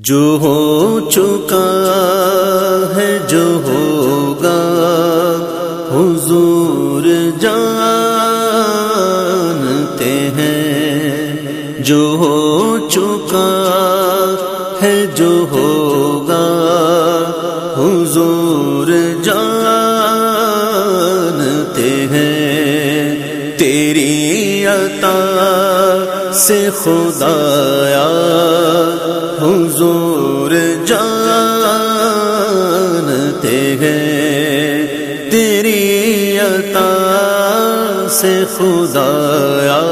جو ہو چکا ہے، جو ہوگا، حضور جانتے ہیں۔ جو ہو چکا ہے، جو ہوگا، حضور جانتے ہیں۔ تیری عطا سے خدایا حضور جانتے ہیں، تیری عطا سے خدایا۔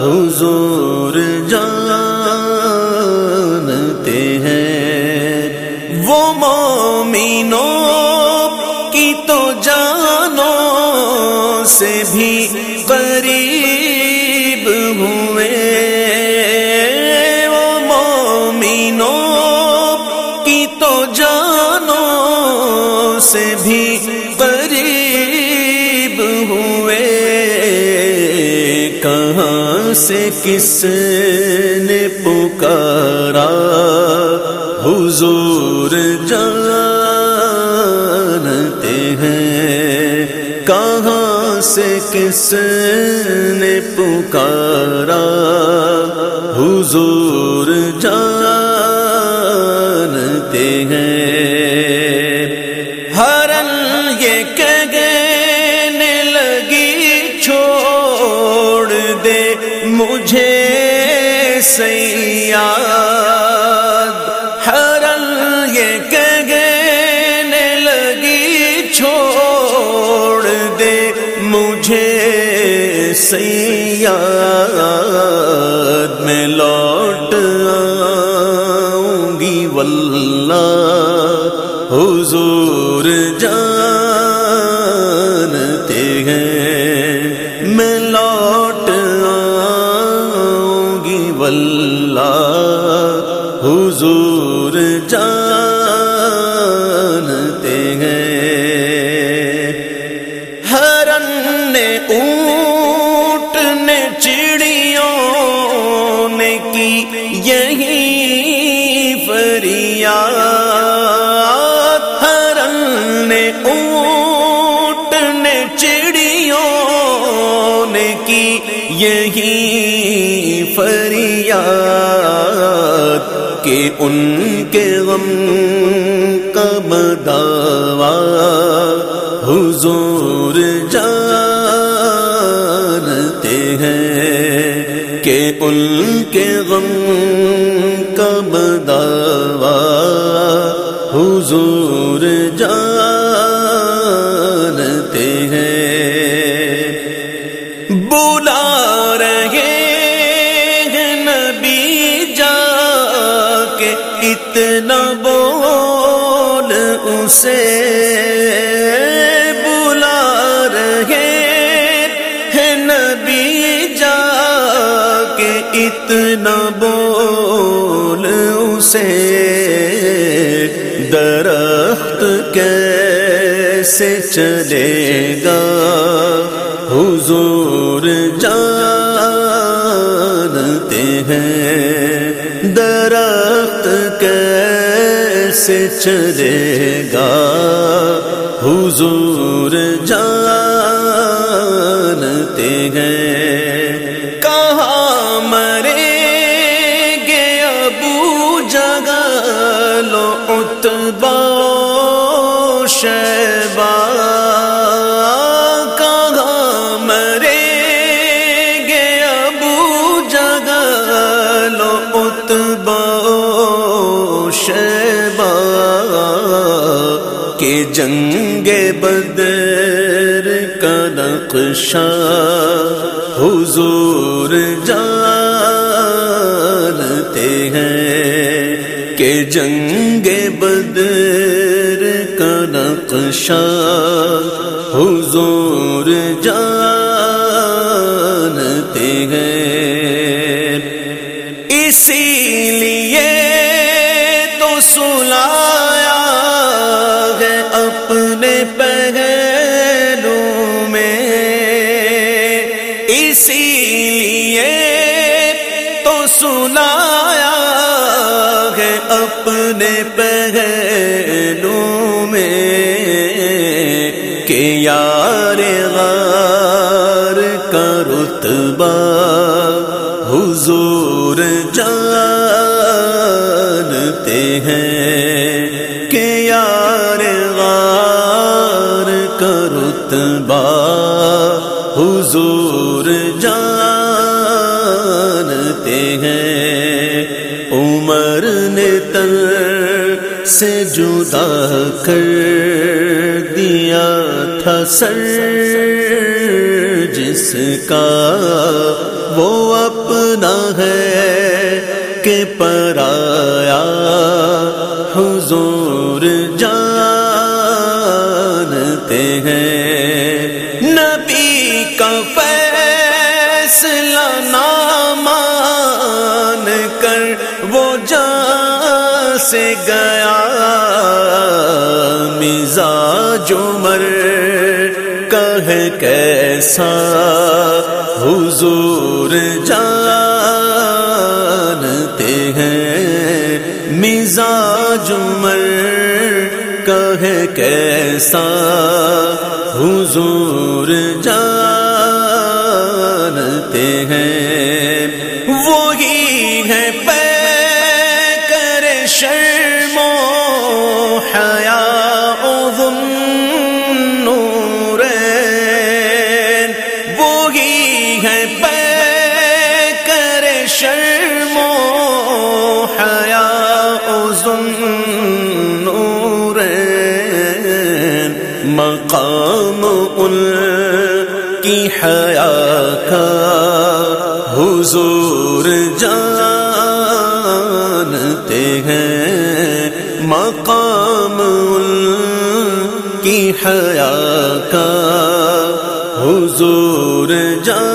حضور جانتے ہیں۔ وہ مومنوں کی تو جانوں سے بھی قریب سے کس نے پکارا؟ حضور جانتے ہیں کہاں سے کس نے پکارا؟ حضور جانتے ہیں مجھے سیاد میں لوٹ آؤں گی، واللہ حضور جانتے ہیں۔ میں لوٹ آؤں گی، واللہ حضور جانتے یہی فریاد کہ ان کے غم کا بداوا حضور جانتے ہیں کہ ان کے غم کا بداوا حضور اتنا بول اسے، درخت کیسے چلے گا؟ حضور جانتے ہیں، درخت کیسے چلے گا؟ حضور جانتے ہیں جنگ بدر کا نقشہ حضور جانتے ہیں کہ جنگ بدر کا نقشہ حضور جانتے ہیں اسی لیے تو سنایا اپنے پہلو میں کہ یار غار کا رتبہ حضور جانتے ہیں کہ یار سر جس کا وہ اپنا ہے کہ پرایا حضور جانتے ہیں۔ نبی کا فیصلہ نامان کر وہ جان سے گیا۔ مزاج عمر کیسا حضور جانتے ہیں مزاج عمر کہ کیسا حضور جانتے ہیں۔ کی حیا کا حضور جانتے ہیں مقام کی حیا کا حضور جانتے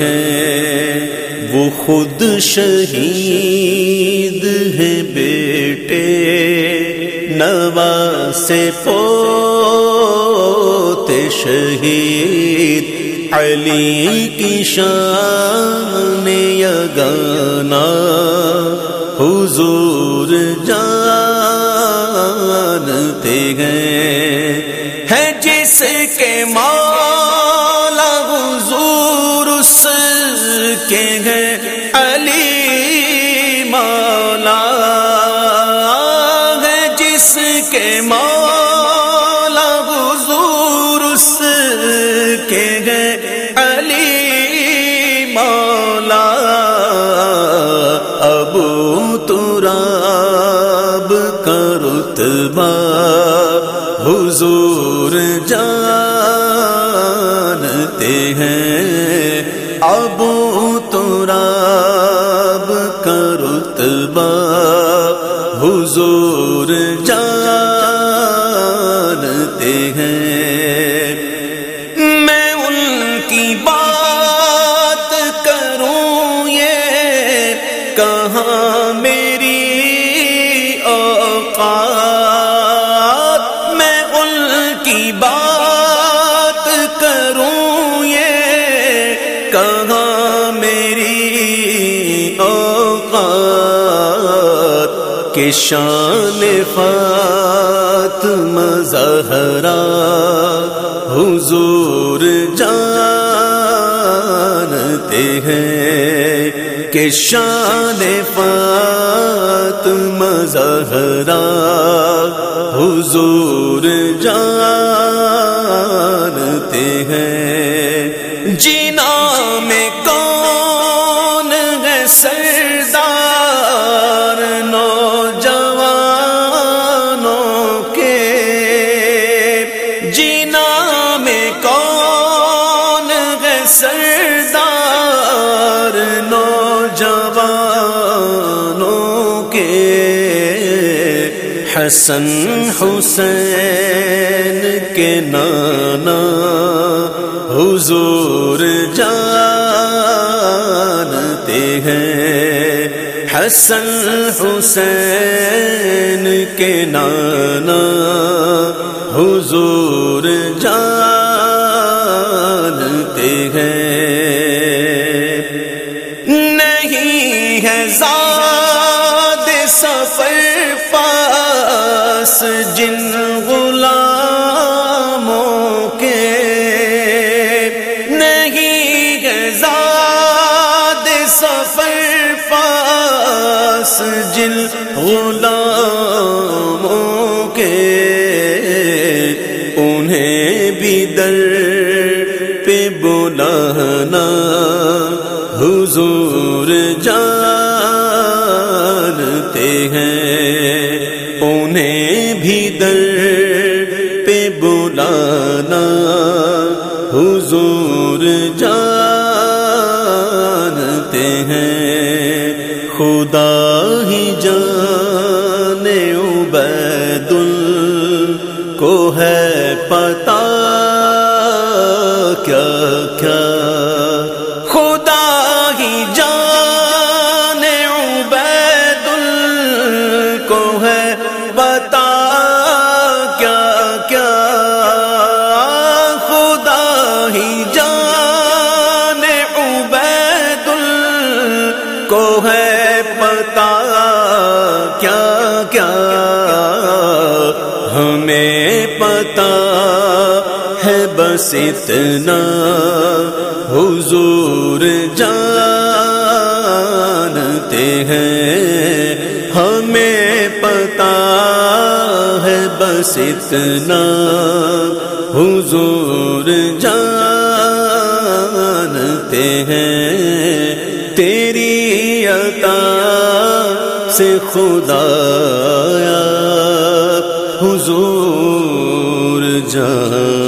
ہیں وہ خود شہید ہے بیٹے نوا سے پوتے شہید علی کی شان یگانا حضور جانتے ہیں ہے جس کے مولا حضور اس کے ہیں ابو تراب کا رتبہ حضور جانتے ہیں۔ ابو تراب کا رتبہ حضور جانتے ہیں۔ کہاں میری اوقات کہ شان فاطمہ زہرا؟ حضور جانتے ہیں کہ شان فاطمہ زہرا؟ حضور جانتے ہیں جینا میں کون ہے سردار نوجوانوں کے؟ جینا میں کون ہے سردار نوجوانوں کے؟ حسن حسین کے نانا حضور جانتے ہیں۔ حسن حسین کے نانا حضور جانتے ہیں۔ نہیں ہے سفر پاس جن غلاموں کے، انہیں بھی در پہ بلانا حضور جانتے ہیں، انہیں بھی در ہمیں پتا ہے بس اتنا حضور جانتے ہیں، ہمیں پتا ہے بس اتنا حضور جانتے ہیں۔ تیری عطا سے خدا جان